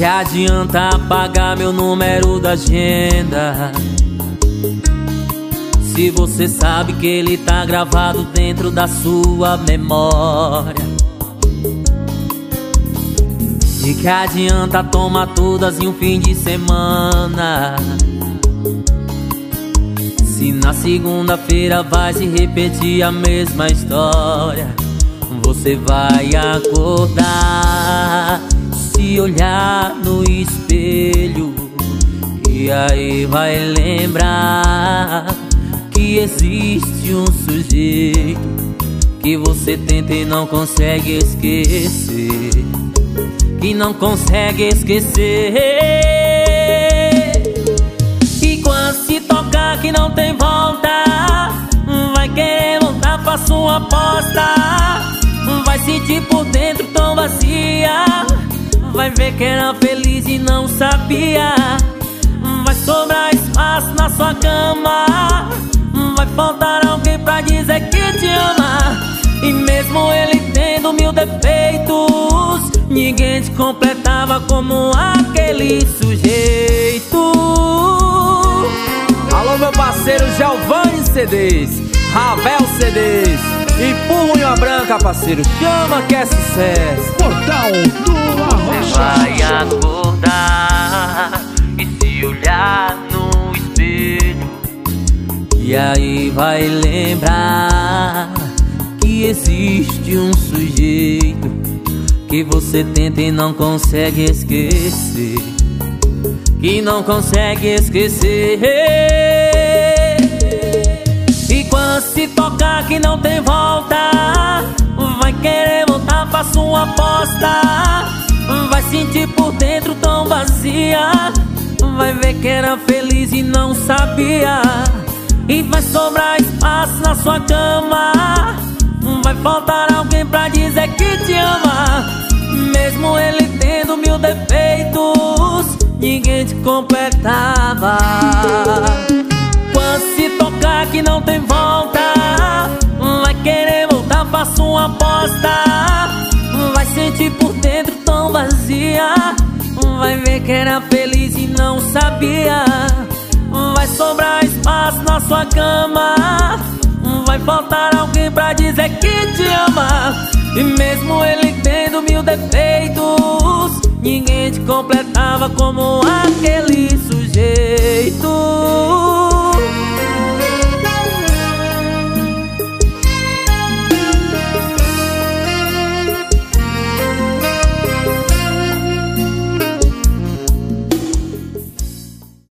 que adianta apagar meu número da agenda? Se você sabe que ele tá gravado dentro da sua memória. De que adianta tomar todas em um fim de semana? Se na segunda-feira vai se repetir a mesma história, você vai acordar, se olhar no espelho e aí vai lembrar que existe um sujeito que você tenta e não consegue esquecer, que não consegue esquecer. que não tem volta Vai querer voltar, faça uma aposta Vai sentir por dentro tão vazia Vai ver que era feliz e não sabia Vai sobrar espaço na sua cama Vai faltar alguém pra dizer que te ama E mesmo ele tendo mil defeitos Ninguém te completava como aquele sujeito meu parceiro Giovanni CDs, Ravel CDs e Punho Branca, parceiro. Chama que é sucesso. Portal E aí vai lembrar que existe um sujeito que você tenta e não consegue esquecer. Que não consegue esquecer. Se tocar que não tem volta Vai querer voltar, faça uma aposta Vai sentir por dentro tão vazia Vai ver que era feliz e não sabia E vai sobrar espaço na sua cama. Vai faltar alguém pra dizer que te ama. Mesmo ele tendo mil defeitos Ninguém te completava. Quando se tocar que não tem volta faço uma aposta. Vai sentir por dentro tão vazia. Vai ver que era feliz e não sabia. Vai sobrar espaço na sua cama Vai faltar alguém pra dizer que te ama. E mesmo ele tendo mil defeitos Ninguém te completava como aquele